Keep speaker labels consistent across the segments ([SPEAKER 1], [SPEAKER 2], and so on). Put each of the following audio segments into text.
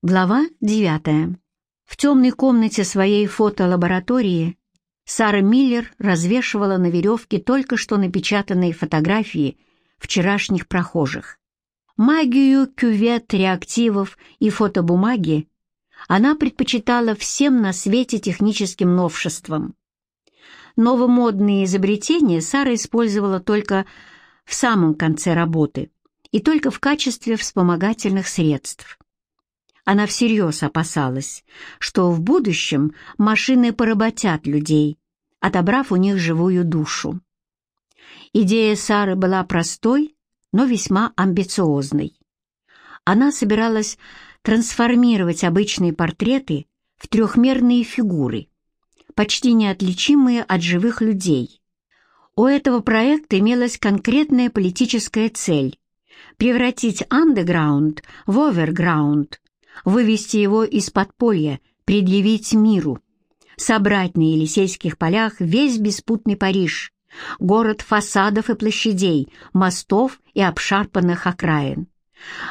[SPEAKER 1] Глава 9. В темной комнате своей фотолаборатории Сара Миллер развешивала на веревке только что напечатанные фотографии вчерашних прохожих. Магию кювет, реактивов и фотобумаги она предпочитала всем на свете техническим новшествам. Новомодные изобретения Сара использовала только в самом конце работы и только в качестве вспомогательных средств. Она всерьез опасалась, что в будущем машины поработят людей, отобрав у них живую душу. Идея Сары была простой, но весьма амбициозной. Она собиралась трансформировать обычные портреты в трехмерные фигуры, почти неотличимые от живых людей. У этого проекта имелась конкретная политическая цель — превратить андеграунд в оверграунд, вывести его из подполья, предъявить миру, собрать на Елисейских полях весь беспутный Париж, город фасадов и площадей, мостов и обшарпанных окраин.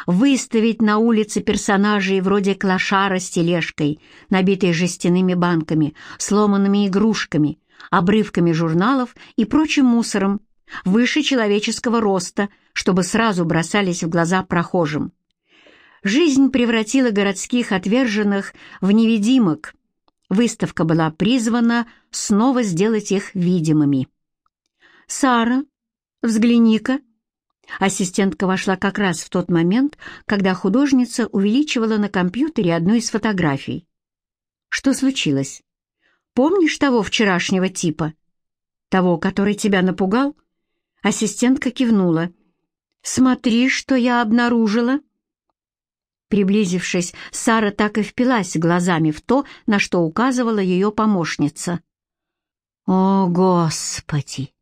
[SPEAKER 1] Выставить на улице персонажей вроде клошара с тележкой, набитой жестяными банками, сломанными игрушками, обрывками журналов и прочим мусором, выше человеческого роста, чтобы сразу бросались в глаза прохожим. Жизнь превратила городских отверженных в невидимок. Выставка была призвана снова сделать их видимыми. «Сара, взгляни-ка!» Ассистентка вошла как раз в тот момент, когда художница увеличивала на компьютере одну из фотографий. «Что случилось? Помнишь того вчерашнего типа? Того, который тебя напугал?» Ассистентка кивнула. «Смотри, что я обнаружила!» Приблизившись, Сара так и впилась глазами в то, на что указывала ее помощница. «О, Господи!